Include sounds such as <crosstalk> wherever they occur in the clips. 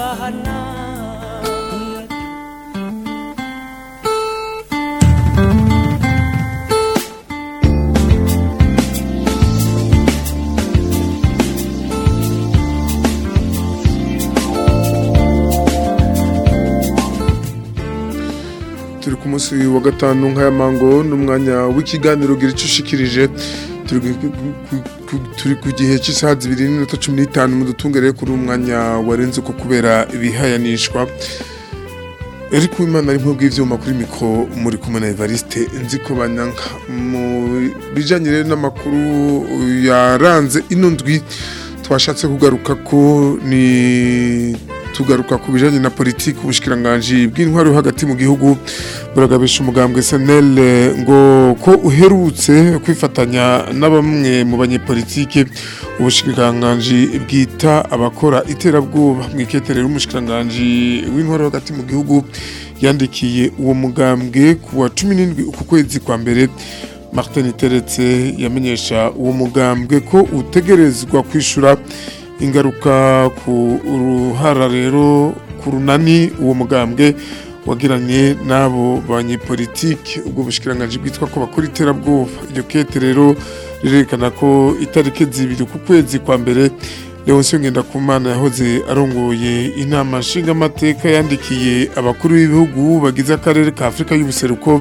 kubahana turi ku munsi wa gatanu nk'aya mango n'umwanya w'ikiganiro gira icyo ushikirije. Turi ku gihe cy'isaha zibiri n'iminota cumi n'itanu mu dutungere kuri uwo mwanya warenze uko kubera ibihayanishwa. Eric Uwimana ari bw'ivyuma kuri mikro muri kumwe na Evariste nziko banyanka mu bijanye rero n'amakuru yaranze ino ndwi twashatse kugaruka ko ni tugaruka ku bijanye na politiki ubushikiranganje bw'intwaro yo hagati mu gihugu. Buragabisha umugambwe SNL ngo ko uherutse kwifatanya na bamwe mu banyepolitike ubushikiranganje bwita abakora iterabwoba. Mu iketerero umushikiranganje w'intwaro yo hagati mu gihugu yandikiye uwo mugambwe ku wa 17 uku kwezi kwa mbere. Martin Teretse yamenyesha uwo mugambwe ko utegerezwa kwishura ingaruka ku ruhara rero ku runani uwo mugambwe wagiranye n'abo banyepolitike ubwo bushikiranganje bwitwa ko bakora iterabwoba. Iryo kete rero rirerekana ko itariki zibiri ku kwezi kwa mbere Leonce Ngendakumana yahoze arongoye inama nshingamateka yandikiye abakuru b'ibihugu bagize akarere ka Afurika y'ubuseruko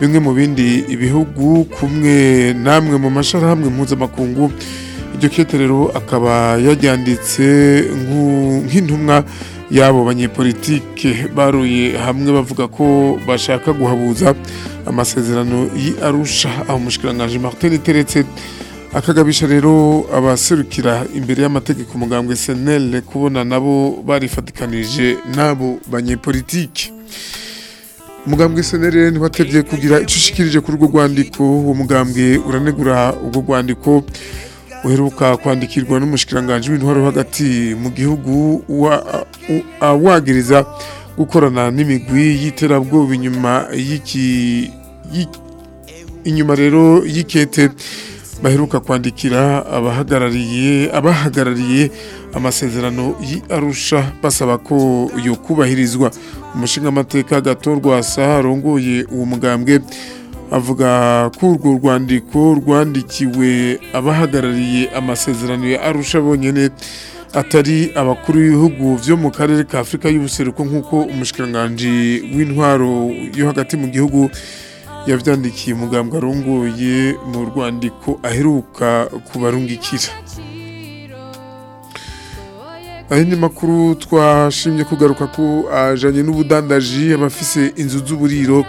bimwe mu bindi ibihugu kumwe namwe mu masharahamwe mpuzamakungu iryo kete rero akaba yaryanditse nk'intumwa y'abo banyepolitike. Baruye hamwe bavuga ko bashaka guhabuza amasezerano y'Arusha aho umushikiranganje Martin Teretse akagabisha rero abaserukira imbere y'amategeko umugambwe SNL kubona nabo barifatikanije n'abo banyepolitike. Umugambwe SNL ntibatevye kugira ico ushikirije kuri urwo rwandiko. Uwo mugambwe uranegura urwo rwandiko. Uheruka kwandikirwa n'umushikiranganje w'intwaro hagati mu gihugu awagiriza gukorana n'imigwi y'iterabwoba inyuma y'iki inyuma rero y'ikete. Baheruka kwandikira abahagarariye abahagarariye amasezerano y'Arusha basaba ko yo kubahirizwa umushinga amateka gatorwa arongoye uwo mugambwe. Avuga ko urwo rwandiko rwandikiwe abahagarariye amasezerano ya Arusha bonyene atari abakuru b'ibihugu vyo mu karere ka Afurika y'ubuseruko nk'uko umushikiranganje w'intwaro yo hagati mu gihugu yavyandikiye umugambwe arongoye mu rwandiko aheruka kubarungikira. Ayandi makuru twashimye kugaruka ko ajanye n'ubudandaji abafise inzu z'uburiro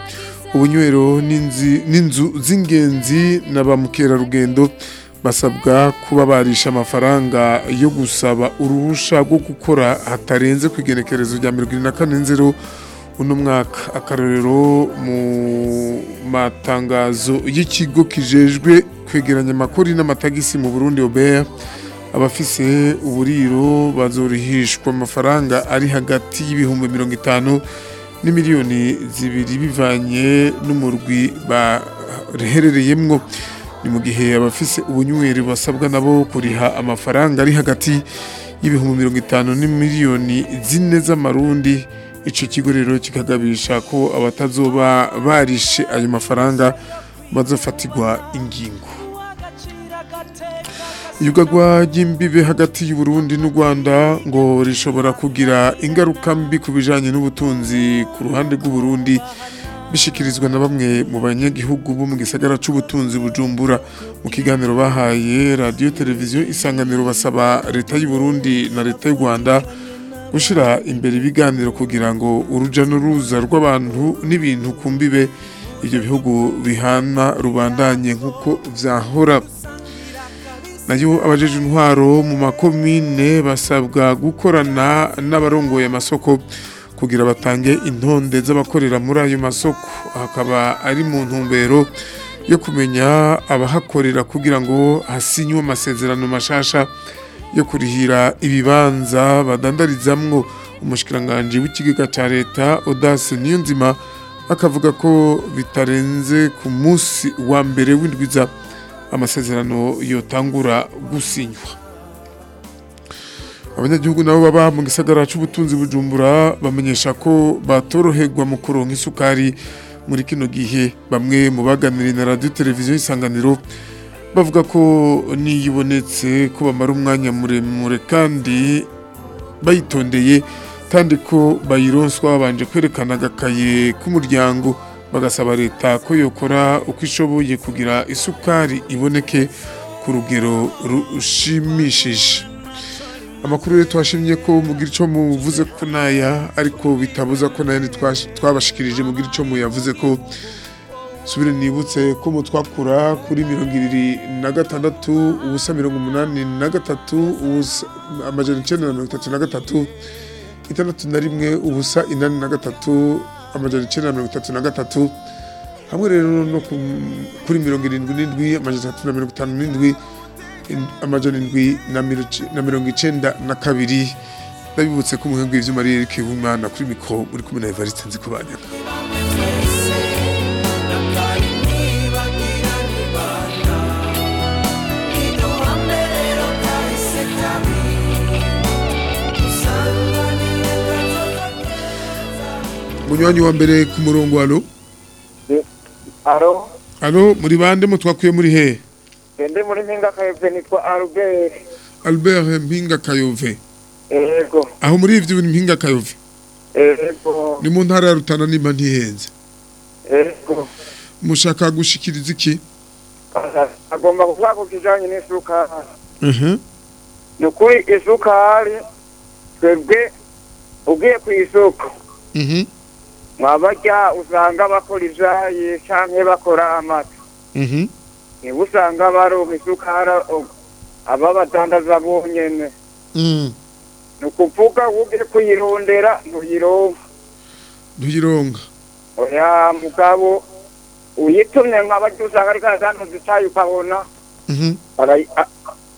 ubunywero n'inzu z'ingenzi na ba mukerarugendo basabwa kuba barisha amafaranga yo gusaba uruhusha rwo gukora hatarenze ku igenekerezo rya mirongo irindwi na kane nzero uno mwaka. Akarorero mu matangazo y'ikigo kijejwe kwegeranya amakori n'amatagisi mu Burundi Obeya abafise uburiro bazorihishwa amafaranga ari hagati y'ibihumbi mirongo itanu n'imiliyoni zibiri bivanye n'umurwi baherereyemwo. Ni mu gihe abafise ubunyweri basabwa nabo kuriha amafaranga ari hagati y'ibihumbi mirongo itanu n'imiliyoni zine z'amarundi. Ico kigo rero kikagabisha ko abatazoba barishe ayo mafaranga bazofatirwa ingingo. Iyugagwa ry'imbibe hagati y'u Burundi n'u Rwanda ngo rishobora kugira ingaruka mbi ku bijanye n'ubutunzi ku ruhande rw'u Burundi bishikirizwa na bamwe mu banyagihugu bo mu gisagara c'ubutunzi Bujumbura. Mu kiganiro bahaye radio televiziyo isanganiro basaba leta y'u Burundi na leta y'u Rwanda gushira imbere ibiganiro kugira ngo uruja n'uruza rw'abantu n'ibintu ku mbibe. Ivyo bihugu bihana rubandanye nk'uko vyahora. Na yo abajeje intwaro mu makomine basabwa gukorana n'abarongoye amasoko kugira batange intonde z'abakorera muri ayo masoko. Hakaba ari mu ntumbero yo kumenya abahakorera kugira ngo hasinywe amasezerano mashasha yo kurihira ibibanza badandarizamwo. Umushikiranganje w'ikigega ca leta Audace Niyonzima akavuga ko bitarenze ku munsi wa mbere w'indwiza amasezerano yotangura gusinywa. Abanyagihugu nabo baba mu gisagara c'ubutunzi bujumbura bamenyesha ko batoroherwa mu kuronka isukari muri kino gihe. Bamwe mu baganiriye na radio televiziyo isanganiro bavuga ko niyibonetse ko bamara umwanya muremure kandi bayitondeye kandi ko bayironswa babanje kwerekana agakaye k'umuryango. Bagasaba leta ko yokora uko ishoboye kugira isukari iboneke ku rugero rushimishije. Amakuru rero twashimye ko mugira icyo muvuze ko naya ariko bitabuza ko nayandi twabashikirije mugira icyo muyavuze ko subire nibutse ko mu twakura kuri mirongo ibiri na gatandatu ubusa mirongo umunani na gatatu amajana icyenda na mirongo itatu na gatatu itandatu na rimwe ubusa inani na gatatu amajana icyenda na mirongo itatu na gatatu hamwe rero no kuri mirongo irindwi n'indwi amajana atatu na mirongo itanu n'indwi amajana indwi na mirongo icyenda na kabiri ndabibutse ko umuhungu w'ibyuma ari Eric Bumana kuri mikoro muri kumwe na Evariste Nzikubanyaka munywanyi wa mbere ku murongo alo? Alo? Alo muri bande mutwakuye muri he? Ndi muri mpinga kayove nitwa albert. Albert mpinga kayove yego. Aho muri ivyo mpinga kayove yego. Ni mu ntara ya rutana nimba ntihenze. Yego. Mushaka gushikiriza iki? Agomba kuvuga ku kijanye n'isukari. Mhm. ni ukuri isukari twebwe ugiye ku isoko. Mhm. Mwabarya usanga bakora ivyayi canke bakora amata niba usanga baronka isukari aba badandaza bonyene Mm. ni ukuvuga ugiye kuyirondera ntuyironka Ntuyironga. oya mugabo uyitumye nk'abarya usanga ariko aradandaza icayi ukabona Mhm. arayi- a-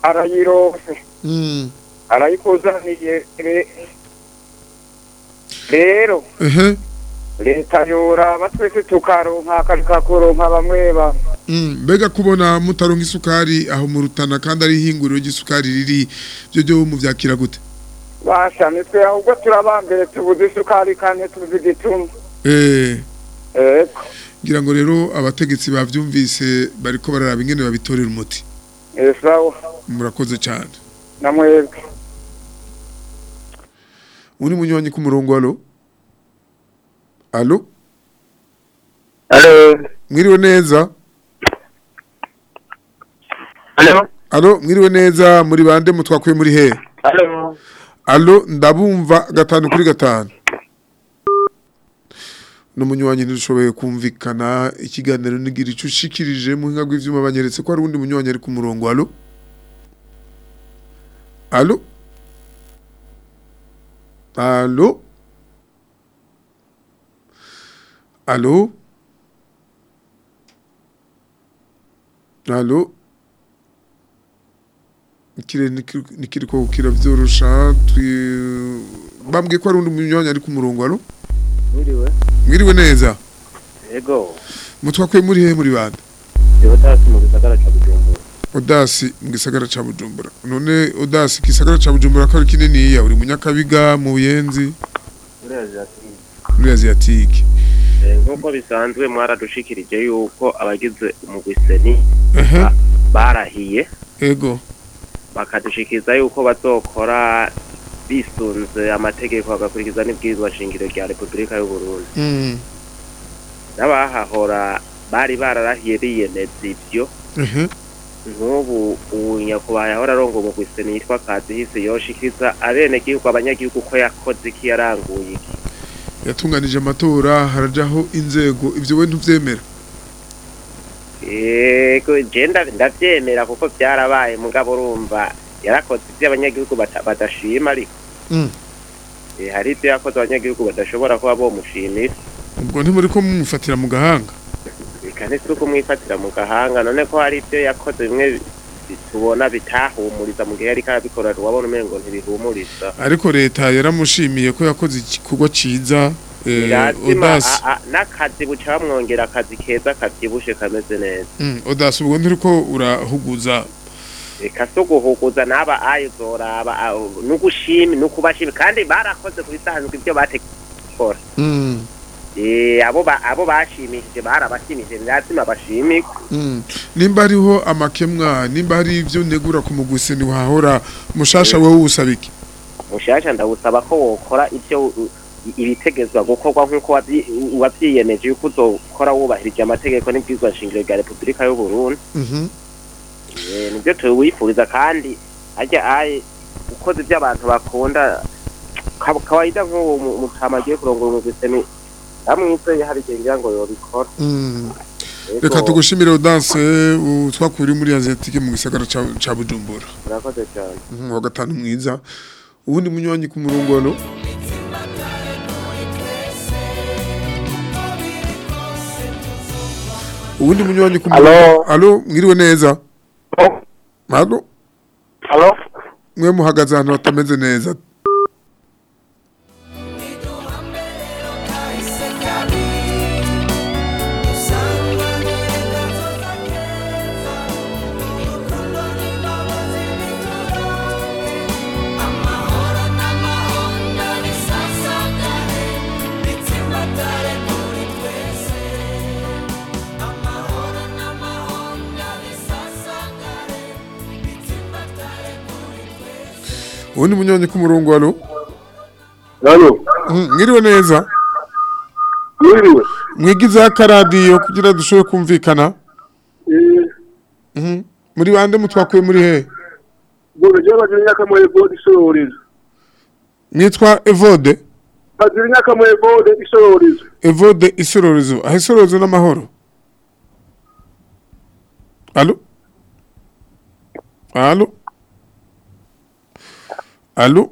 arayirose Mm. arayikuzaniye re- rero Ehe. Leta yoraba twese tukaronka akareka kuronka bamwe bamwe Mm. Mbega kubona mutaronka isukari aho mu rutana kandi ari ihinguriro ry'isukari riri byo byo muvyakira gute? basha nitwe ahubwo turabambere tubuze isukari kandi tuzi igituma. Eh. eko ngira ngo rero abategetsi bavyumvise bariko bararaba ingene babitorera umuti. Esawa murakoze cyane namwebwe. Uri munywanyi ku murongo alo alo alo mwiriwe neza? Alo alo mwiriwe neza? Muri bande mutwakuye muri he? Alo alo ndabumva gatanu kuri gatanu. N'umunywanyi ntidushoboye kumvikana. Ikiganiro nigira icyo ushikirije. Mu hinga rw'ivyuma banyeretse ko hari undi munywanyi ari ku murongo. Alo alo alo alo alo ikirere niki- nikiriko kiravyorosha bambwiye ko hari undi ari ku murongo alo Mwiriwe. mwiriwe neza Ego. mutwakuye muri he muri bande Yotasi mu gisagara ca Bujumbura. odasi mu gisagara ca bujumbura none odasi gisagara ca bujumbura ko ari kininiya uri munyakabiga mu buyenzi Muri Aziati. Eh nk'uko bisanzwe mwaradushikirije yuko abagize umugwiseni barahiye. Ego. Bakadushikiza yuko bazokora bisunze amategeko bagakurikiza n'ibwirizwa shingiro rya Repubulika y'u Burundi. Mm, N'abahahora bari bararahiye biyemeza ehe. Nk'ubu ubu nyakubahwa yahora arongo umugwiseni yitwa Kazihise yoshikiriza abenegihugu abanyagihugu ko yakoze iki yaranguye iki? Yatunganije amatora harajaho inzego. Ivyo we ntuvyemera? Yego je nda- ndavyemera kuko byarabaye mugabo urumva yarakoze ibyo abanyagihugu badashima ariko. Mm. Eh, hari ibyo yakoze abanyagihugu badashobora kuba bomushimira. Ubwo ntimuri ko mumufatira mu gahanga? Bikane si uko mwifatira mu gahanga. None ko hari ibyo yakoze bimwe bi- tubona bitahumuriza mu gihe yariko arabikora wabona umengo ntibihumuriza. Ariko leta yaramushimiye ko yakoze igikorwa ciza eh, n'akazi buca bamwongera akazi keza kavyibushe kameze neza. Odasi ubwo nturiko urahuguza? Reka so guhuguza n'aba ayo zoraba n'ugushimi n'ukubashimi kandi barakoze ku bisanzwe ibyo bategura abo ba- abo bashimishije barabashimishije lazima bashimike Mm. nimba hariho amakemwa nimba hari ibyo negura ku muguse ntiwahora mushasha wowe usaba iki mushasha ndawusaba ko wokora ibyo ibitegezwa gukorwa nk'uko wavyiyemeje yuko uzokora wubahirije amategeko n'ibwirizwa nshingiro rya repubulika y'u Burundi Mhm. Eh, ni byo tuwifuriza kandi harya aye ukoze ibyo abantu bakunda kawaida nk'uwo mu- mutama agiye kurongora umuguse igihe ngira ngo yobikora reka tugushimire udanse twakuri muri asiatique mu gisagara ca Bujumbura murakoze cyane wa gatanu mwiza ubundi munywanyi ku murongo ubundi munywanyi ku murongo Alo? mwiriwe neza alo mwe muhagaze ahantu hatameze neza ubundi munywanyi ku murongo hano halo Mhm, mwiriwe neza mwiriwe mwigizeho akaradiyo kugira dushobore kumvikana. Mhm. muri bande mutwakuye muri he? Bone je bazira imyaka mu ebode isororizo mwitwa evode? Evode isororezo aho isororezo n'amahoro? Alo alo alo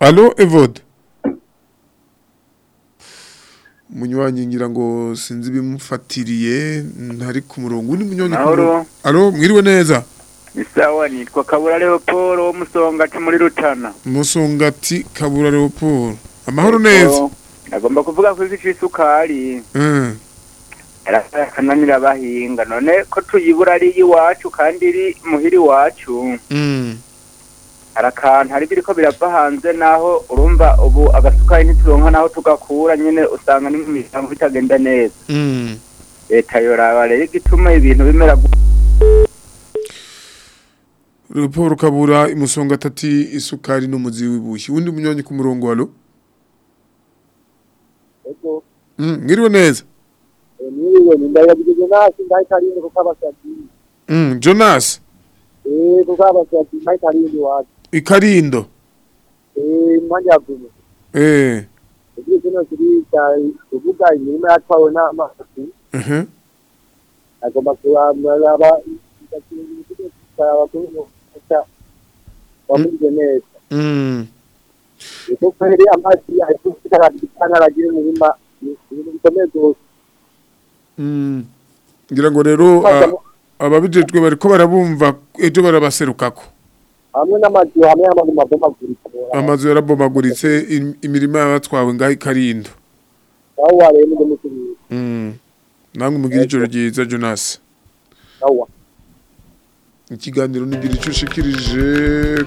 alo evode munywanyi ngira ngo sinzi bimufatiriye ntari ku murongo. Undi munywanyi alo mwiriwe neza? Ni sawa nitwa kabura leopold wo musongati muri rutana. Musongati kabura leopold. Amahoro neza. Nagomba kuvuga ko iki c'isukari Mm. Akananira abahinga. None ko tuyibura ari iwacu kandi iri muhiri iwacu Mm. hari akantu hari biriko birava hanze naho urumva ubu agasukari ntituronka naho tugakura nyene usanga ni mu miryango bitagenda neza. Mm. leta yoraba rero igituma ibintu bimera Paul Kabura imusonga tati isukari n'umuzi w'ibuye undi munyonyi ku murongo halo Mm, ngiriwe neza. Ni we ndayabigeze nasi ndayikarinde kuko abasatsi Mm, Jonas eh kuko abasatsi ndayikarinde wacu ikarindo eh mwanya vuba eh igihe kino kirita kuvuga imirima yatwawe n'amazi mhm agomba kuraba wameze neza mm kuko kweri amazi ariko aragira umurima ibintu bikomeye rwose mm ngira ngo rero a- ababijejwe bariko barabumva ejo barabaserukako. Hamwe n'amazi hamwe n'amazi mabomagurika amazu yarabomaguritse im- imirima yabatwawe ngaho ikarindo. Aho wareba mutumire mm. Namwe mugira ijoro ryiza Jonas. Aho ikiganiro nigira icyo ushikirije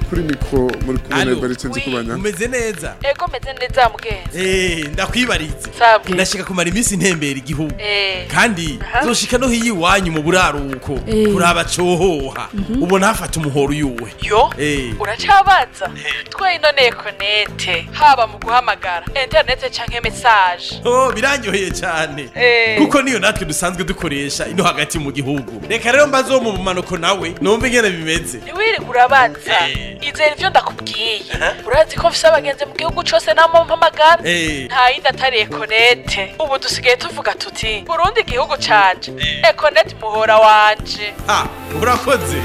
kuri mikro muri kumwe na. Evariste Nzikubanya umeze neza? Ego meze neza mugenzi. Eh ndakwibarize. Sabwe. Ndashaka kumara iminsi ntembera igihugu. Eh. Kandi zoshika no hiyi iwanyu mu buraruko. Eh. kuraba cohoha ubona hafata umuhoro uyuwe. Yo? Eh. Uracabaza twe ino nekonete haba mu guhamagara. Interinete canke message. Oh biranyoheye cyane. Kuko niyo natwe dusanzwe dukoresha ino hagati mu gihugu. Reka rero mbaze wo mu bumanuko nawe. Numva ingene bimeze. Ntiwirirwe urabanza. Eh. izera ivyo ndakubwiye. Urazi ko mfise abagenzi mu gihugu cose namo mpamagara? Eh. Nta yindi atari ekonete ubu dusigaye tuvuga tuti burundi igihugu canje. Ekonete muhora wanje. Ha urakoze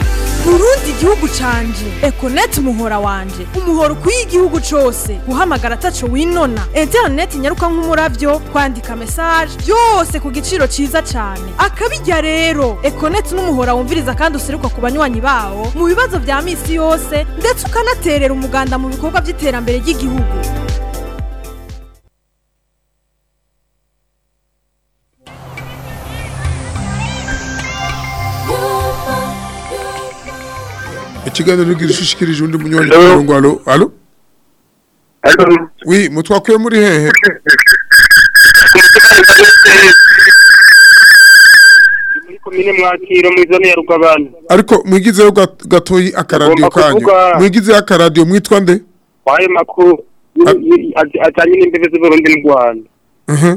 burundi igihugu canje. Ekoneti umuhora wanje. Umuhora ukwiye igihugu cose guhamagara ataco winona. Interineti nyaruka nk'umuravyo kwandika mesaje byose ku giciro ciza cane akabirya rero. Ekoneti n'umuhora wumviriza kandi useruka ku banywanyi bawo mu bibazo vya misi yose ndetse ukanaterera umuganda mu bikorwa vy'iterambere ry'igihugu. Ikiganiro gishushikirije undi munywanyi ku alo alo wi mutwakuye muri hehe. Komine mwakiro muri zone ya rugabana ariko mwigizeyo gat- gatoyi akaradiyo kanyu. Mwigizeyo akaradiyo mwitwa nde? Wayo makuru ajyanye n'imbibe z'uburundi n'u rwanda. Mhm.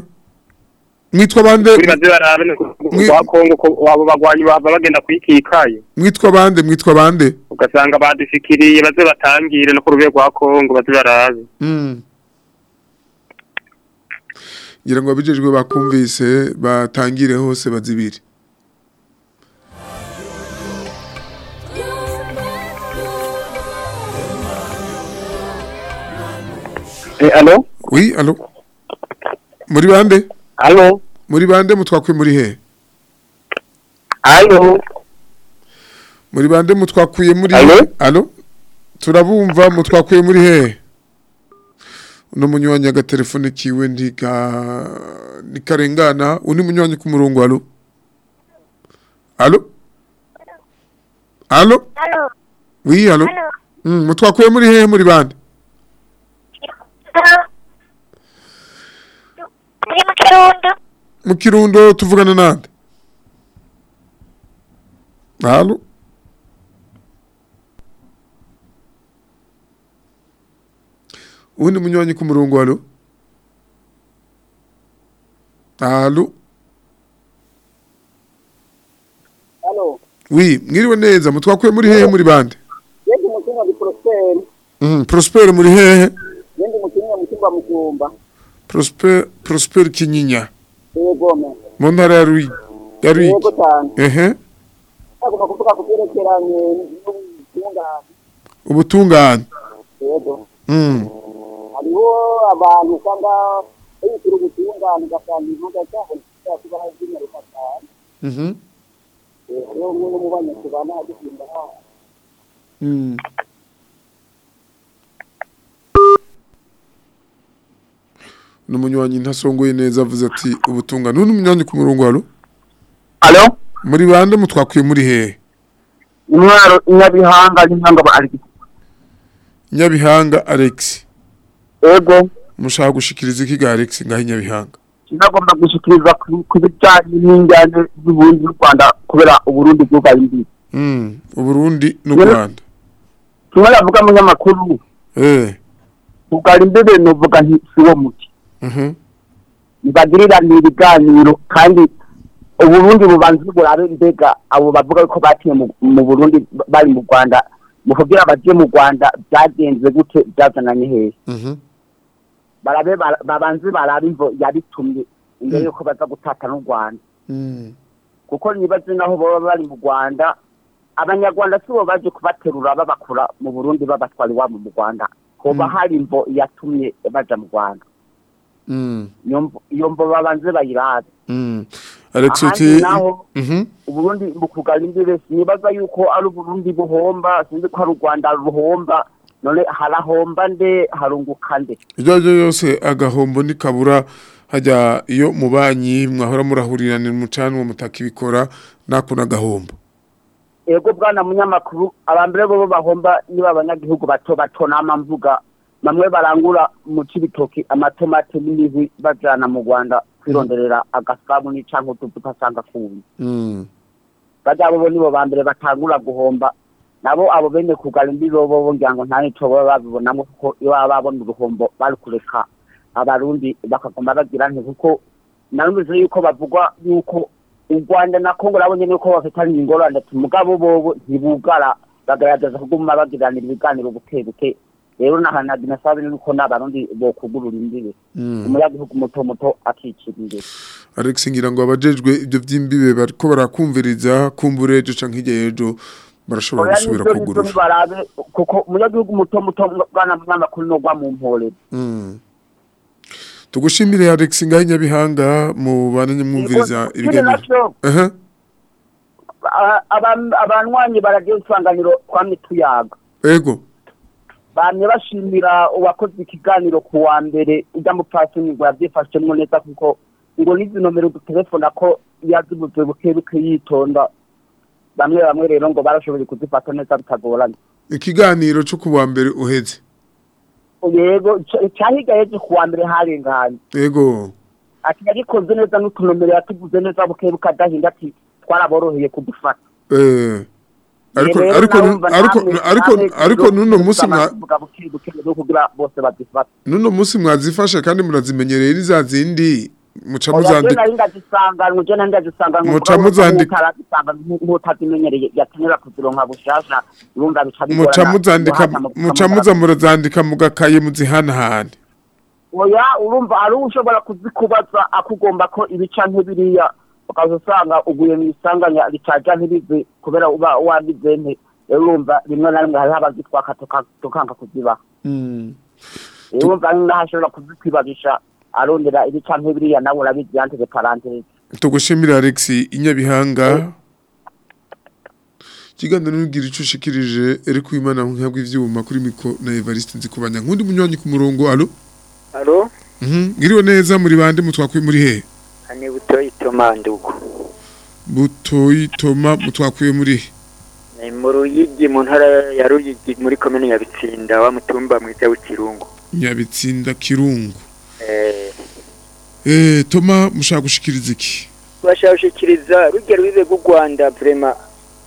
mwitwa bande? Kuri baze barabe ni Mwi- kwa kongo ko abo bagwanyi bava bagenda kwikikayo mwitwa bande? Mwitwa bande? Ugasanga badushikiriye baze batangire no ku rubego rwa kongo baze barabe Mm. ngira ngo abijejwe bakumvise batangire hose bazibiri alo wi alo muri bande alo muri bande mutwakuye muri he? Alo muri bande mutwakuye muri Alo? alo turabumva mutwakuye muri he? Uno munywanyi agatelefone kiwe ndiga nikarengana undi munywanyi ku murongo alo alo Halo, wi alo halo, mm, mutwakuye muri he muri bande mu Kirundo. tuvugana nande? Halo? Uwundi munywanyi ku murongo alo halo? Halo, wi mwiriwe neza mutwakuye muri hehe muri bande? Yego mukinga di Prosper, mm, prosper muri hehe mujumba. prosper prosper kinyinya mu ntara ya Rui ya Yego cyane. ehe Agomba kuvuga ku byerekeranye n'ubutunga. ubutungane Yego. mm. Hariho abantu usanga bayitira ubutungane ugasanga impuga cyane kuba z'inyaruka cyane. mhm Rero umwe mu banyakibana agikunda hafi. Numunywanyi ntasongoye neza avuze ati ubutunga none umunywanyi ku murongo halo alo muri bande mutwakuye muri hehe intwaro inyabihanga ba arigisi Nyabihanga Alex. Ego. Mushaka gushikiriza iki ga Alex? Ngaho Nyabihanga? Sinagomba gushikiriza ku- bijyanye n'injyane z'uburundi n'u rwanda kubera uburundi bwugaye imbibi mm uburundi n'u Rwanda. Kimwe navuga munyamakuru eh. Bwugara imbibi nuvuga nti si wo muti. Mhm. Ntibagiriranira ibiganiro kandi uburundi bubanza burabe mbega abo bavuga ko batiye mu- burundi ba- bari mu rwanda mu kugira baje mu rwanda byagenze gute byazananye hehe? Mhm. Barabe bara- babanze barabe imvo yabitumye imbere Mm. yuko baza gutata n'u rwanda. Mm. Kuko nibaze naho baba bari mu rwanda abanyarwanda si bo baje kubaterura babakura mu burundi babatwara iwabo mu rwanda. Hoba Mm. hari imvo yatumye baja mu rwanda. Iyo iyo mvo babanze bayirabe mm. Ahandi naho- mhm uburundi mu kugara imbere sinibaza yuko ari uburundi buhomba sinzi ko ari u rwanda ruhomba. None harahomba nde harunguka nde? Ibyo ari byo yose agahombo nikabura hajya iyo mu banki mwahora murahurirana umucanwa mutaka ibikora nakuna agahombo ego bwana munyamakuru abambere bo bahomba niba abanyagihugu bato bato mvuga. Bamwe barangura mu cibitoki amatomate n'imihwi bajana mu rwanda kwironderera agasabuni canke utuvuta asanga kubi Mm. barya bobo nibo bambere batangura guhomba. Nabo abo bene kugara imbibi bobo ngira ngo nta nico baba babibonamwo kuko iyo baba babona uruhombo bari kureka. Abarundi bakagomba bagira nti kuko narumvise yuko bavugwa yuko u rwanda na kongo nabo nyene yuko bafitanye ingorane. Mugabo bobo ntibugara. Bagaragaza kuguma bagiranira ibiganiro buke buke rero nahanaga nasabe nuko n'abarundi bokugurura imbibi Mm. umunyagihugu muto muto akicira imbere Alex ngira ngo abajejwe ibyo vy'imbibe bariko barakumviriza kumbure ejo canke hirya y'ejo barashobora gusubira kugurura nibarabe kuko umunyagihugu muto muto bwana munyamakuru nogwa mu mpore tugushimire Alex ngaho Nyabihanga mu bananye mwumviriza ibiganiro abanywanyi baragiye isanganiro kwa mituyaga ego bamye bashimira uwakoze ikiganiro ku wa mbere ujya mu pasoni ngo yabyifashemwo neza kuko ngo n'izi nomero dutelefona ko yazibuze buke buke yitonda. Bamwe bamwe rero ngo barashoboye kuzifata neza bitagoranye. Ikiganiro cyo kuwa mbere uheze yego ca- cahigaye ejo kuwa mbere harenganye yego. Ati yagikoze neza n'utunomero yatuvuze neza buke bukadahinda ati twaraboroheye kudufata. Eh. Ariko ariko ariko ariko ariko nuno musi mwa nuno musi mwazifashe kandi murazimenyereye niza zindi muca muzandika Muca muzandika- muca muzandika muca muza murazandika mugakaye muzihanahane oya urumva hari ushobora kuzikubaza akugomba ko ibica nk'ibiriya ukaza usanga uguye mu isanganya ricaja ntibizi kubera uba nte rero urumva rimwe na rimwe hariho abazitwaka tuka- tukanga kuzibaha rero urumva n'ahashobora kuzikwibabisha arondera ibica nk'ibiriya nawe urabizi yanteze paranteze tugushimira Alex inyabihanga kiganiro nugira ico ushikirije ariko imana nkabwe ivyuma kuri miko na Evariste nzikubanya. Nkundi munywanyi ku murongo allo? Alo, mhm. Ngiriwe neza muri bande mutwakwiye muri he? Ani butoyi. Tomanduko. butoyi toma mutwakwiye muri mu Ruyigi mu ntara ya Ruyigi muri komine ya Bitsinda wa mutumba mwiza w'Ikirungu. nyabitsinda kirungu Eh, eh toma mushaka gushikiriza iki bashashikiriza rujya rwize rw'u Rwanda vrema.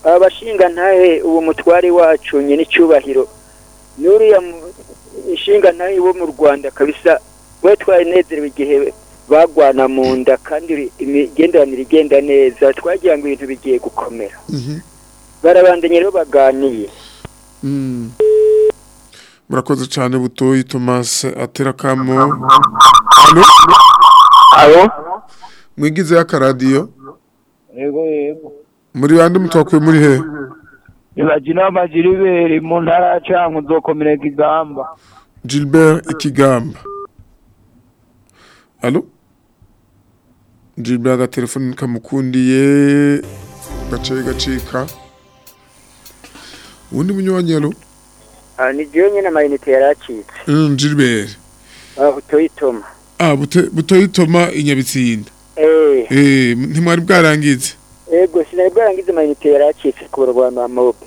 Abashinga ntahe uwo mutware wacu nyene icubahiro. Nuriya ishinga ntahe wo mu Rwanda kabisa we twanezerewe igihe bagwana mu nda kandi imigenderanire igenda neza. Twagira ngo ibintu bigiye gukomera. Mhm. Barabandanya rero baganiye. Mm. murakoze cyane butoyi Thomas aterakamo allo? Alo mwigize akaradiyo yego yego. Muri bande mutwakwiye muri he? Ibagina amajiriberi mu ntara ya canku uzokomera kigamba Gilbert ikigamba. Allo? Gilbert agatelefoni kamukundiye gace gacika. Ubundi munywanyi allo Ah, ni jewe nyene amayinite yaracitse mm, Gilbert. Ah, butoyitoma. Ah bute- butoyi Toma inyabitsinda eh. Eh ntimwari bwarangize ego sinari bwarangize amayinite yaracitse ku barwanyi ba mobe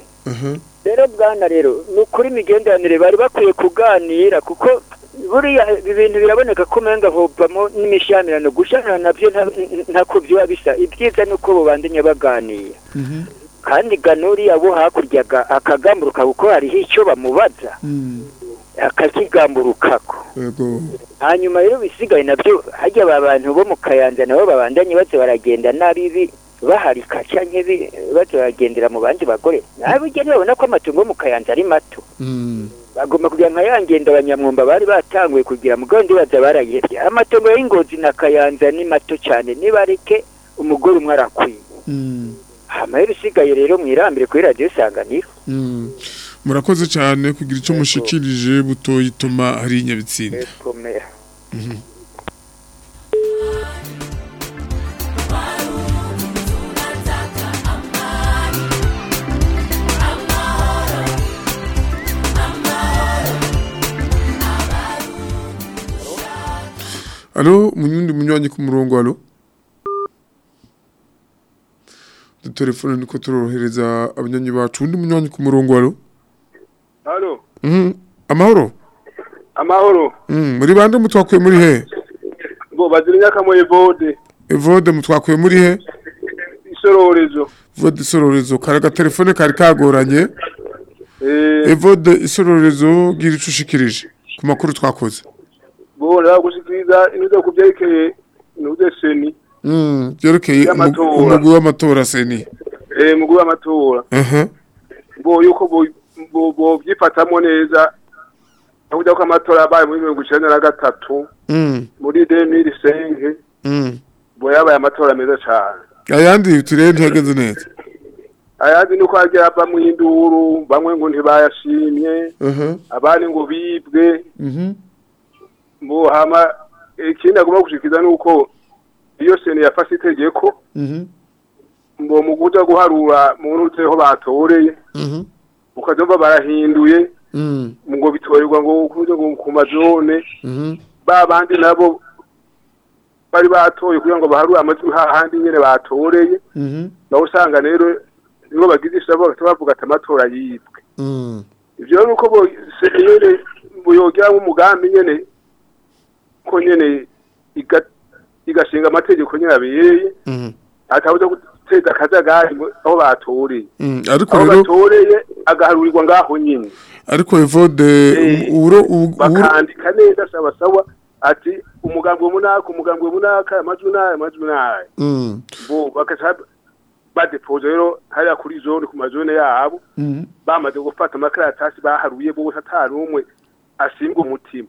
rero bwana rero ni ukuri imigenderanire bari bakwiye kuganira kuko buriya ibintu biraboneka ko umenga hovamo n'imishamirano gushamirana na byo nta- ntako biba bisa. Ibyiza ni uko bubandanya baganira. Kandi ganuriya bo hakurya ga- akagamburuka kuko hariho icyo bamubaza. Akakigamburukako. Yego. Hanyuma rero bisigaye na byo hajya aba bantu bo mu kayanza nabo babandanye baze baragenda nabi baharika baze baragendera mu bandi bagore. Nabigeni babona ko amatungo yo mu kayanza ari mato. Mm. bagomba kugira nka ya ngendo abanyamwumba bari batanguye kugira mugabo ndibaza barayevye amatongo y'ingozi na kayanza ni mato cyane nibareke umugore umwe arakwiye. Mm. hama rero isigaye rero mwirambire kuri radiyo isanganiro. Mm. murakoze cyane kugira icyo mushikirije butoyi Toma hari inyabitsinda Alo, munyundi munywanyi ku murongo alo. Telefone niko turorohereza abanywanyi bacu. Undi munywanyi ku murongo alo. Halo, Mhm. Amahoro. amahoro. Mhm. Muri bande mutwakuye muri he? Bo bazira nyakamo Evode, Evode mutwakuye muri he? isororezo. Evode isororezo karaga telefone kari kagoranye. Eh, Evode isororezo gira ico ushikirije ku makuru twakoze. Bo ndagushikiriza inizo kuvyerekeye nuze seni. Mhm. Byerekeye umugwi w'amatora seni. Eh, mugu w'amatora. Aha. Bo yuko bo bo, vyifatamwo neza. Nakuja ko amatora yabaye muri mirongo icenda na gatatu Mhm. muri 2005 Mhm. bo yabaye amatora meza cane. Ayandi turere ntihageze neza. Ayandi nuko hagiye havamwo induru, bamwe ngo ntibayashimye, abandi ngo bibwe. Mhm. Bo hama ikindi agomba gushikiriza nuko iyo seni yafashe itegeko Mhm. ngo mu kuja guharura mu ntuzeho batoreye Mhm. ukazova barahinduye Mhm. ngo bitorerwa ngo ku mazone Mhm. ba bandi nabo bari batoye kugira ngo baharure amajwi hahandi nyene batoreye nawe usanga rero nibo bagize ishabo bavuga ati amatora yibwe ivyo rero nuko bo nyene boyogira nk'umugambi nyene ko nyene iga- igashinga amategeko nyene abereye Mhm. atabuza guteza akajagari mu- aho batoreye ariko rero batoreye agaharurirwa ngaho nyine ariko Evode Eh, uro bakandika neza sawa sawa ati umugambi wo munaka umugambi wo munaka amajwi n'aya amajwi n'aya Mm. bo bakaca badepoje rero hariya kuri zone ku mazone yabo bamaze gufata amakaratasi baharuye bose atari umwe asimbwa umutima.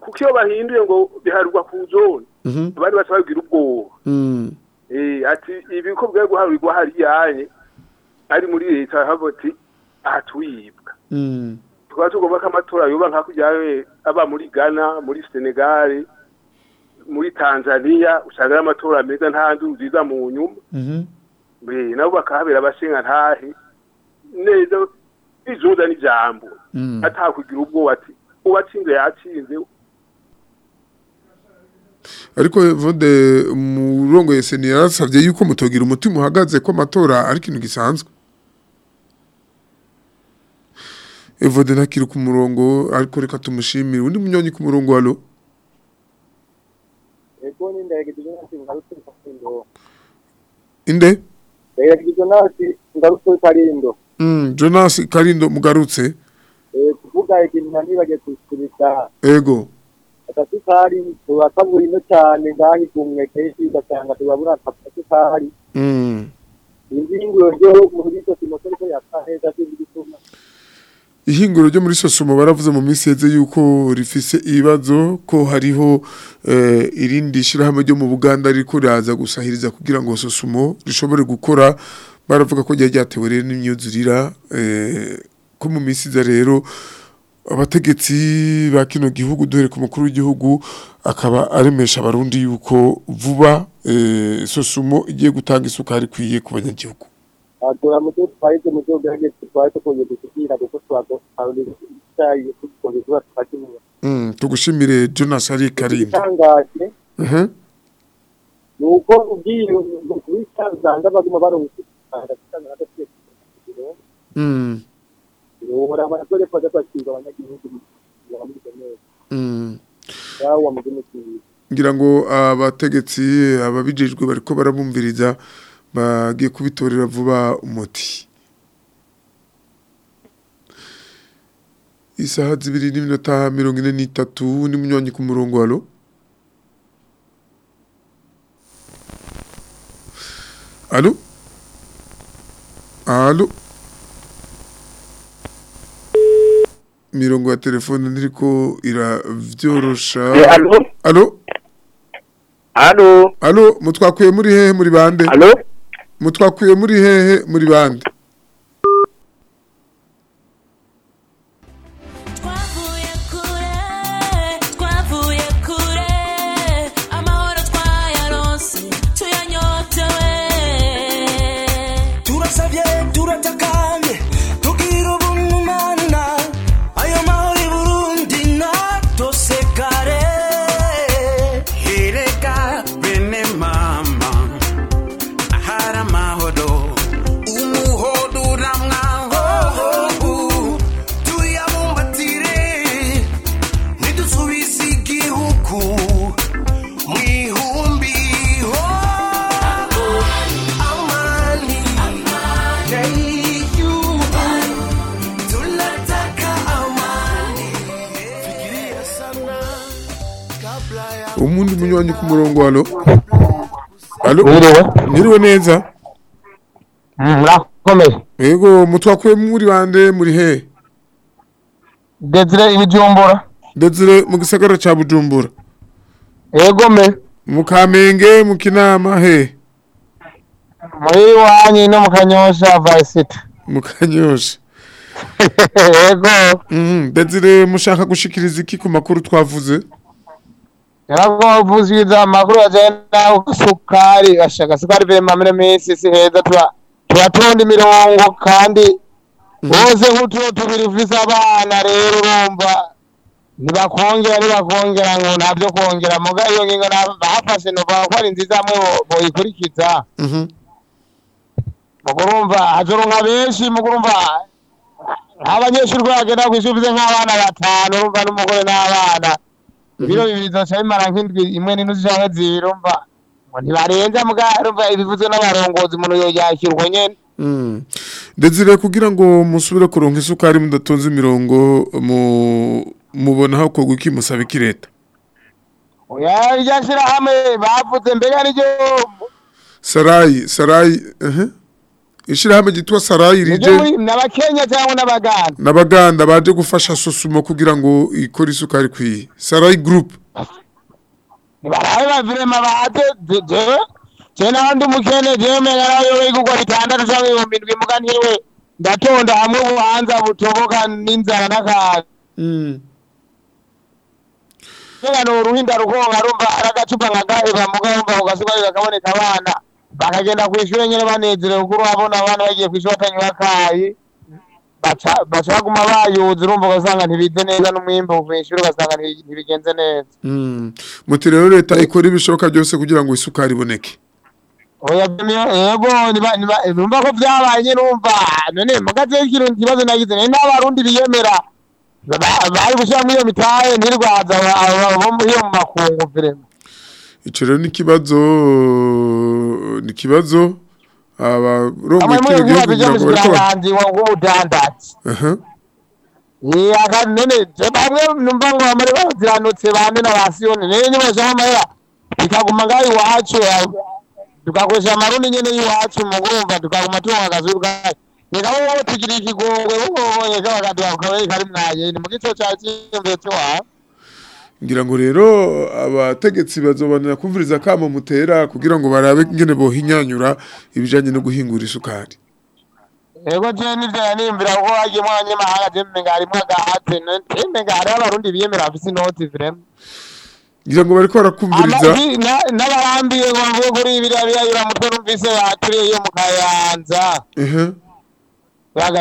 Kuko iyo bahinduye ngo biharurwa ku zone Mhm. abandi baca babwira ubwoba Mm. Eh, ati ibi ko bwawe guharurirwa hariya ari muri leta havuga ati aha tuyibwa Mm. tukaba tugomba ko amatora yoba nka kujyawe aba muri Ghana muri Senegal muri Tanzania usanga ari amatora meza nta ndu nziza mu nyuma Mhm. Eh, nabo bakahabera abashinga ntahe neza bizuza n'ijambo Mm. atakugira ubwoba ati uwatsinze yatsinze ariko Evode murongo yeseni yarasavye yuko mutogira umutima uhagaze ko amatora ari ikintu gisanzwe. Evode ntakiri ku murongo ariko reka tumushimire. Undi munyonyi ku murongo karindo inde? Ndayagije nasi ngarutse karindo mm, Jonas Karindo mugarutse. Kuvuga ikintu nanibagiye kusikiriza ego agasukari tuba kabura ino cyane ngaho igumwe kenshi ugasanga tubabura agasukari mm. ingingo ryo muri ico kimoto ariko yakaheza cy'igituma ihinguro ryo muri sosumo baravuze mu minsi yeze yuko rifise ibibazo ko hariho eh, irindi shirahamwe ryo mu Buganda riko raza gusahiriza kugira ngo sosumo rishobore gukora. Baravuga ko ryari ryatewe rero n'imyuzurira eh, ko mu minsi iza rero abategetsi ba kino gihugu duhere ku mukuru w'igihugu akaba aremesha abarundi yuko vuba eh, sosumo igiye gutanga isukari ikwiye ku banyagihugu atora mu cyo twahise mu cyo gerageza twahise kongera gushyikira kuko twagosanira icyayi kuko tuba twakimura mm, tugushimire Jonas ari Karindo itangaje uh ni uko ugiye kubisanga baguma baronka agasanga n'agaciro mm. uhora abatora kwa kwakirwa abanyagihugu bameze neza Mm. wamugene kiyi ngira ngo abategetsi ababijejwe bariko barabumviriza bagiye kubitorera vuba umuti isaha zibiri n'iminota mirongo ine n'itatu n'umunywanyi ku murongo alo alo? Alo? Mirongo ya telefone ntiriko iravyorosha. Eh, alo? alo Alo? alo mutwakuye muri hehe muri bande? Alo mutwakuye muri hehe muri bande? Umundi munywanyi ku murongo alo alo mwiriwe neza? Murakomeye. Yego mutwakuye muri bande muri hehe Desire ibijumbura Desire mu gisagara ca Bujumbura. Yego me. Mu Kamenge mu Kinama he? Muri wanyu no mu kanyosha vaisite mu Kanyosha. <laughs> Yego. Mhm Desire mushaka gushikiriza iki ku makuru twavuze? Yego vuziza amakuru ajyanye naho sukari ashaka sukari vile mamire minsi si heza tuba tubatonda imirongo kandi bose nk'utuyo tubiri ufise abana rero urumva. Ntibakongera ntibakongera ngo ntabyo kongera muga iyo ngingo bafashe novuga ko ari nziza hamwe bo- boyikurikiza mhm. Mugurumva hazoronka benshi mugurumva nk'abanyeshuri bagenda kw'ishuri ufise nk'abana batanu urumva n'umugore n'abana. Ibiro bibiri bizoca bimara nk'indwi imwe n'inusu canke zibiri urumva ngo ntibarenza muga urumva ibivuzwe n'abarongozi umuntu yoyakirwa nyene. Mm. Desire kugira ngo musubire kuronka isukari mudatonze imirongo mu mubona aho kogwa iki musaba iki leta oya irya shirahamwe bavuze mbega niryo Sarayi Sarayi eh Ishirahamwe gitwa Sarayi rije n'abakenya cyangwa n'abaganda n'abaganda baje gufasha sosumo kugira ngo ikore isukari kwiye Sarayi group. Barabe bavirema baze je- n'abandi umukene jewe menya nawe yowe igurwa bitandatu canke ibihumbi indwi muga ntiwe ndatonda hamwe ubuhanza butoboka n'inzara n'akaga mbega ni uruhinda rukonka rumva ari agacupa nkagaheba muga rumva ku gasukari kakaboneka abana. Bakagenda kw'ishure nyene banezerewe kuko urabona abana bagiye kw'ishure batanywa akayi baca baguma bayuza urumva ugasanga ntibize neza n'umwimbu kw'ishure ugasanga ntibi- ntibigenze neza Mm. Muti rero leta ikora ibishoboka byose kugira ngo isukari iboneke yego numva ko vyabaye nyene numva none mugaze ikintu kibazo nagize none n'abarundi biyemera ba- bari gushiramwo iyo mitahe ntirwaza iyo mu makungu vrema Ico rero ni kibazo ni kibazo abarongo igihugu nkibazo kugira ngo bariko ba- vy'umushikiranganji w'ubudandaji Aha. iya kandi none je bamwe numva ngo bamare baziranutse bande na basiyoni none nibashaka amahera bikaguma ngaho iwacu tugakoresha amarundi nyene y'iwacu mu gurumva tukaguma turonka akazi bwayo reka bo tugira ikigongwe bobonye kabagaduha kukabaye kari mwayeni mu gico ca ciyumviye c'iwawe ngira ngo rero abategetsi bazobanira kumviriza kamo mutera kugira ngo barabe ingene bohinyanyura ibijanye no guhingura isukari. Ego je nivyo yaniyumvira kuko hagiyemwo abanyamahanga je mmenga harimwo agahatse mmenga hariho abarundi biyemera bafise inoti vrema ngira ngo bariko barakumviriza n'abarambiye ngo mvuge kuri biriya biyayura mutwe numvise yaturiye yo mu kayanza.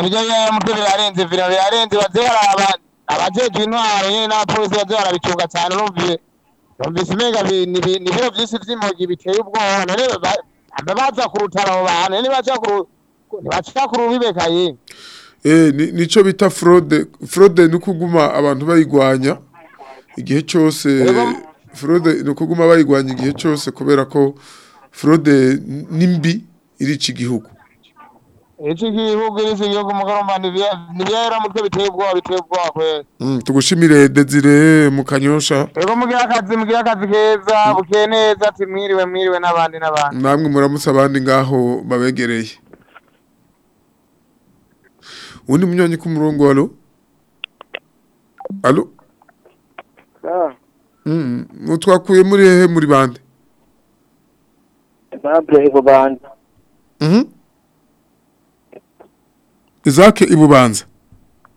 Bijya biyayura mutwe birarenze birarenze baze baraba abajejwe intwaro nyene n'abapolisi baze barabicunga cane numvise numvise umenga ni bi- ni biro vyinshi vy'imogi biteye ubwoba. None baza kurutara abo bantu ntibaca kuru ntibaca ku rubibekaye eh ni- nico bita fraude fraude ni kuguma abantu bayigwanya igihe cyose fraude ni kuguma bayigwanya igihe cyose kubera ko fraude nimbi irica igihugu. Ici gihugu irici gihugu mugoromba nibiyayura mutwe biteye ubwoba biteye ubwoba kwera tugushimire Desire mu kanyosha Ego mugira akazi mugira akazi keza bukeye neza ati mwiriwe mwiriwe n'abandi n'abandi namwe muramutse abandi ngaho babegereye undi munywanyi ku murongo alo alo mutwakuye muri hehe muri bande. Aimable Ibubanza Isaac Ibubanza.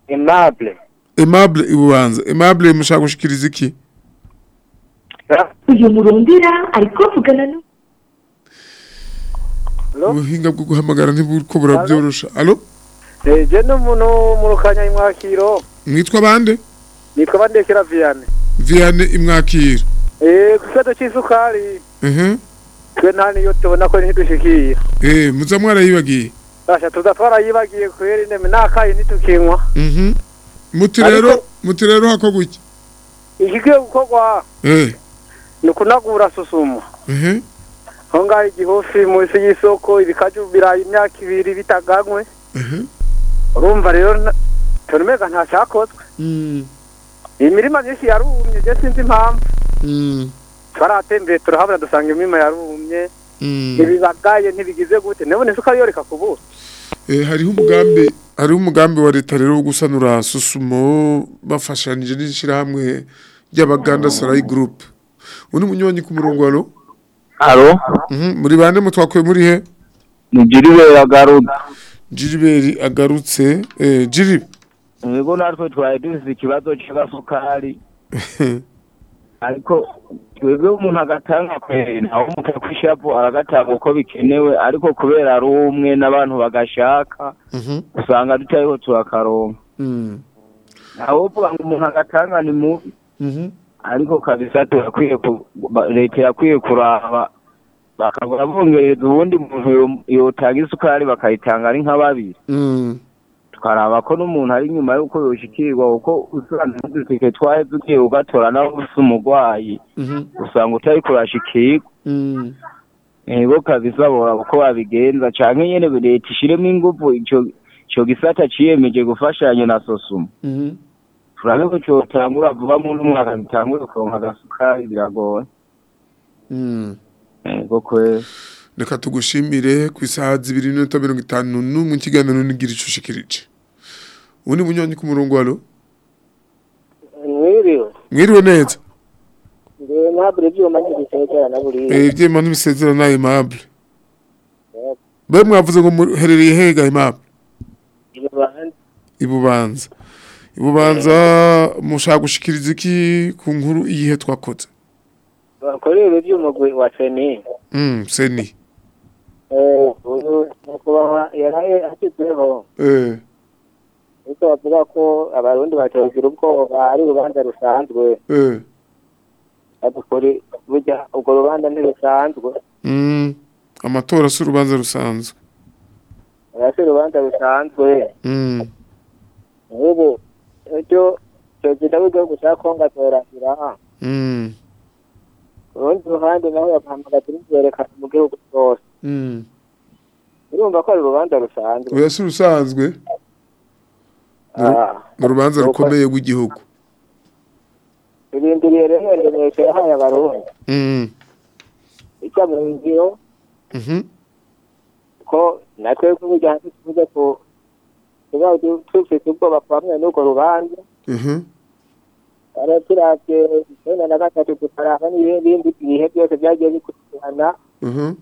Aimable Aimable Ibubanza. Aimable mushaka gushikiriza iki? Uyu murondera ariko vugana no ubuhinga bwo guhamagara ntibuko burabyorosha. Alo je n'umuntu mu rukanya imwakiro. Mwitwa bande? Nitwa bandekera viane Viane imwakira eh ku kibazo c'isukari Mhm. twe nta niyo tubona ko ntidushikiye Eh muza mwarayibagiye. Basha twarayibagiye kwera ineme n'akayi ntitukinywa. Muti rero muti rero hakorwa iki ikigiye gukorwa ni ukunagura susuma aho ngaho igihofi munsi y'isoko ibikaju birayi imyaka ibiri bitaganywe urumva rero turumega nta cyakozwe imirima myinshi yarumye je sinzi impamvu Mm. twaratembeye turahabona dusanga imirima yarumye. Ntibibagaye ntibigize gute nabone isukari yoreka kubura Eh hariho umugambi hariho umugambi wa leta rero wo gusanura susumo bafashanije n'ishirahamwe ry'abaganda Sarai Group. Undi munywanyi ku murongo alo? Alo? Mhm, muri bande mutwakuye muri he? Ni Jiriberi agarutse. Jiriberi agarutse. Eh Jiri. Yego natwe twari dufise ikibazo c'agasukari. <laughs> Ariko twebwe umuntu agatanga kweri ntawe umuka kwishapu aragatanga uko bikenewe ariko kubera ari umwe n'abantu bagashaka Mhm. usanga tutariho turakaronka. Mm. Ntawe uvuga ngo umuntu agatanga ni mubi. Mhm. ariko kabisa turakwiye leta yakwiye kuraba bakagura bongereza ubundi muntu yo- yotanga isukari bakayitanga ari nka babiri Mm. Tukaraba ko n'umuntu ari inyuma y'uko yoshikirwa kuko usanga n'udutike twari tugiye ugatora nawe usa umurwayi usanga utari kurashikirwa Mm. ego kabisa bora uko babigenza canke nyene leta ishiremo inguvu ico ico gisata ciyemeje gufashanya na sosuma turabe ko cotangura vuba muri uno mwaka gitangure kuronka agasukari biragoye ego kweri reka tugushimire ku isaha zibiri n'iminota mirongo itanu n'umwe ikiganiro n'igira ico ushikirije ubundi bunyonyi ku murongo walo mwiriwe mwiriwe neza ndi ntabure ibyuma ntibisekera na buriya Eh, ivyema ntibisezera na aimable be mwavuze ngo muherereye hega aimable irubanza ibubanza ibubanza mushaka gushikiriza iki ku nkuru iyihe twakoze bakorera iby'umugwi wa seni mm seni Eh, uyu nyakubahwa yaraye ashyizeho eh ariko bavuga ko abarundi batogira ubwoba ari urubanza rusanzwe. Eh. Burya urwo rubanza ntirusanzwe mm. Amatora si urubanza rusanzwe. Arasi urubanza rusanzwe. Mm. Nk'ubu ejo perezida w'igihugu cya kongo atorahira mm. Ku rundi ruhande naho yamuhamagaza turizerekana mu gihugu cyose. Mm. Urumva ko ari urubanza rusanzwe. Oya si urusanzwe Ah. ni urubanza rukomeye rw'igihugu. Turindiriye rero ndemesho yahaye abarundi. Mm. Ijya mu ngiro mhm ko natwe burya hasi tuvuze ko tuba dufite ubwoba bamwe n'urwo rubanza. Mhm ara turavye icyenda na gatatu tukaraba n'ibindi bihe byose byagiye bikurikirana. Mhm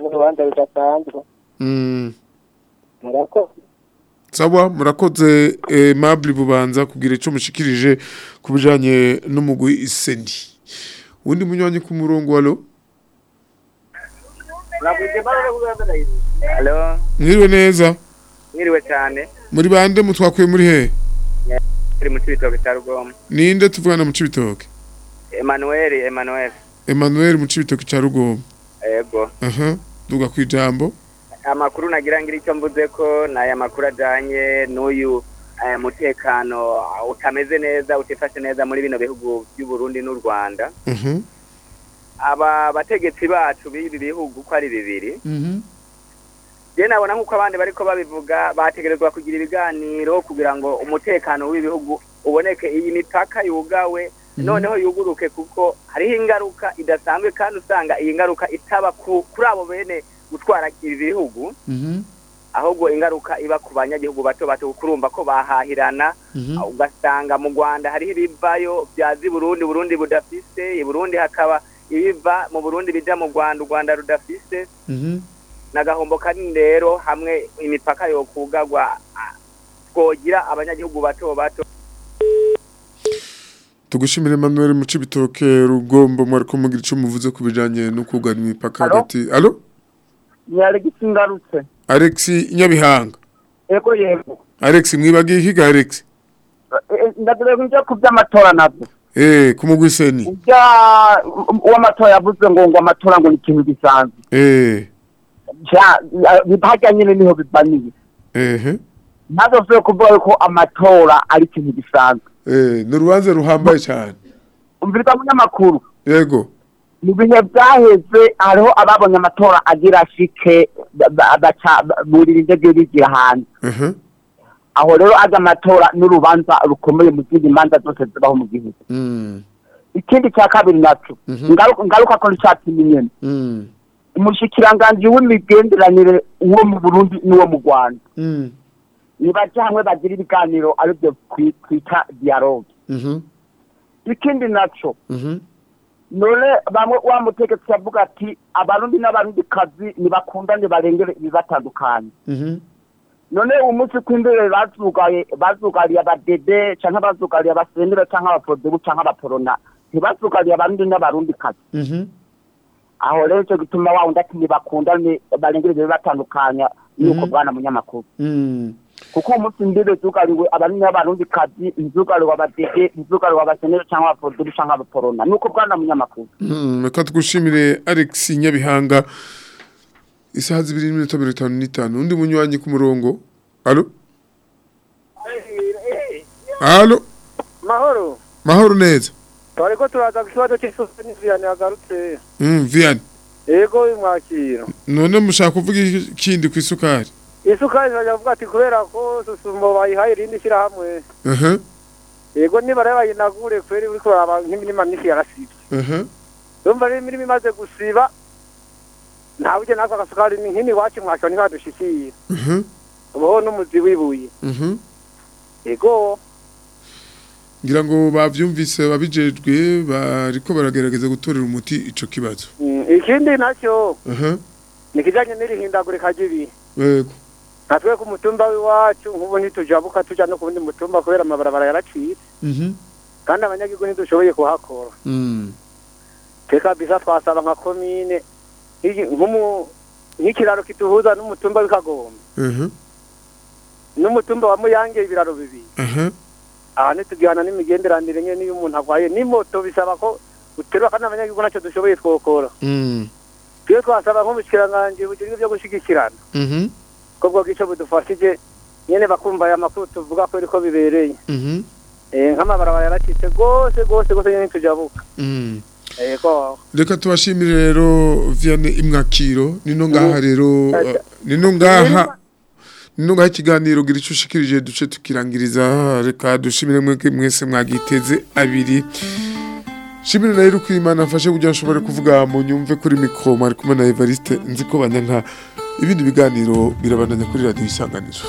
mu rubanza rudasanzwe. Mm. Murakoze. Sawa murakoze eh, mabli bubanza kugira ico mushikirije ku bijanye n'umugwi iseni undi munywanyi ku murongo walo Halo, mwiriwe neza? Mwiriwe cyane. muri bande mutwakuye muri he? Turi mu cibitoke cya ninde tuvugana mu cibitoke Emmanuel, Emmanuel. Emmanuel mu cibitoke ca Rugombo. Ego. aha. Duga kwijambo Amakuru nagira ngira icyo mvuze ko ni aya makuru ajanye n'uyu eh, mutekano utameze neza utifashe neza muri bino bihugu by'u Burundi n'u Rwanda. mhm Aba bategetsi bacu b'ibi bihugu ko ari bibiri. mhm Je nabona nk'uko abandi bariko babivuga bategerezwa kugira ibiganiro kugira ngo umutekano w'ibihugu uboneke iyi mipaka yugawe noneho yuguruke kuko hariho ingaruka idasanzwe kandi usanga iyi ngaruka itaba ku- kuri abo bene gutwara ibi bihugu mhm. ahubwo ingaruka iba ku banyagihugu bato bato kurumva ko bahahirana mhm. ugasanga mu Rwanda hariho ibivayo byazi Burundi Burundi budafise i Burundi hakaba ibiva mu Burundi bija mu Rwanda u Rwanda rudafise. Mhm. N'agahombo kanini rero hamwe imipaka yo kugagwa ah, twogira abanyagihugu bato bato. Tugushimire Emmanuel mu cibitoke Rugombo mwariko mugira ico muvuze ku bijanye no kugana imipaka Alo? Allo ntiyari gisingarutse Alex Nyabihanga. Yego yego. Alex mwibagiye higa Alex? Ndagira ngo njye ku by'amatora na byo. Eh ku mugwi iseni ujya uw'amatora yavuze ngo ngo amatora ngo ni ikintu gisanzwe. Eh. Ja- hajya nyine ni ho bibaniye. Ehe. Ntabwo vyo kuvuga ko amatora ari ikintu gisanzwe. Eh ni urubanza ruhambaye cyane. Umviriza munyamakuru yego. Mu bihe byaheze hariho ababonye amatora agira shike ba- ba- baca burira indege bigira hanze. Mhm. Aho rero aza amatora n'urubanza rukomeye mu zindi manza zose zibaho mu gihugu. Mm. Ikindi cya kabiri naco Mhm. ngaruka ko nicatuma nyene mm. Umushikiranganji w'imigenderanire wo mu burundi n'uwo mu rwanda. Mm. Nibaje hamwe bagira ibiganiro ari byo twi- twita dialogue. Mhm. Ikindi naco none bamwe wa mutegetsi yavuga ati abarundi n'abarundi kazi ntibakundane barengere ibibatandukanye mhm. None umunsi kw'imbere bazugaye bazugariye abadede canke bazugariye abasenere canke abaprodebu canke abaporona ntibazugariye abarundi n'abarundi kazi. Mhm. Aho rero ico gituma wa wundi ati ntibakundane barengere ibibatandukanya yuko Mhm. bwana munyamakuru. Mm. Kuko uwo munsi imbibe zugariwe abanini b'abarundi kazi ntizugariwe abadege ntizugariwe abaseneri cyangwa abaporodiri cyangwa abaporona nuko bwana munyamakuru reka tugushimire Alex Nyabihanga isaha zibiri n'iminota mirongo itanu n'itanu undi munywanyi ku murongo alo? Alo mahoro mahoro neza twariko turaza ku kibazo cy'isuku n'iziyane yagarutse Mm, Vianney yego mwakira none mushaka kuvuga ikindi ku isukari. Isukari zirajya kuvuga ati kubera ko susumbo bayihaye irindi shyirahamwe. Aha yego niba rero bayinagure kweri uriko uraraba nk'imirima myinshi yarasibye. Urumva rero imirima imaze gusiba nta buryo natwe agasukari ni nk'ini iwacu mwacyo ntibadushikira aha ubaho n'umuzi w'ibuye. Yego. Ngira ngo bavyumvise babijejwe bariko baragerageza gutorera umuti ico kibazo. Mm, ikindi na cyo ni ikijanye n'irihindagurika ry'ibihe. Yego. Natwe ku mutumba w'iwacu nk'ubu ntitujabuka tuja no ku wundi mutumba kubera amabarabara yaracitse. Mhm. Kandi abanyagihugu ntidushoboye kuhakora. Mm. Teka bisa twasaba nka komine nk'ikiraro kituhuza n'umutumba w'ikagombe aha n'umutumba wa muyange ibiraro bibiri. Aha aha ntitugihana n'imigenderanire nyene n'iyo umuntu agwaye n'imoto bisaba ko uterura kandi abanyagihugu ntacyo dushoboye twokora. Mm. Twe twasaba nk'ubushikiranganje bujejwe byo gushigikirana mhm ko bwoga ico budufashije nyene bakumva aya makuru tuvuga ko ariko bibereye. Mhm. Eh, nk'amabarabara yaracitse gose gose gose nyene ntitujabuka mm yego reka tubashimire rero Vianney imwakiro nino ngaha Mm. rero nino ngaha nino ngaha ikiganiro gira ico ushikirije duce tukirangiriza. Reka dushimire mwese mwagiteze abiri. Shimire na rero kwimana afashe kugira nshobore kuvuga mu nyumve kuri mikro mwari kumwe na Evariste. Nzi ko banyanka ibindi biganiro birabandanya kuri radio isanganiro.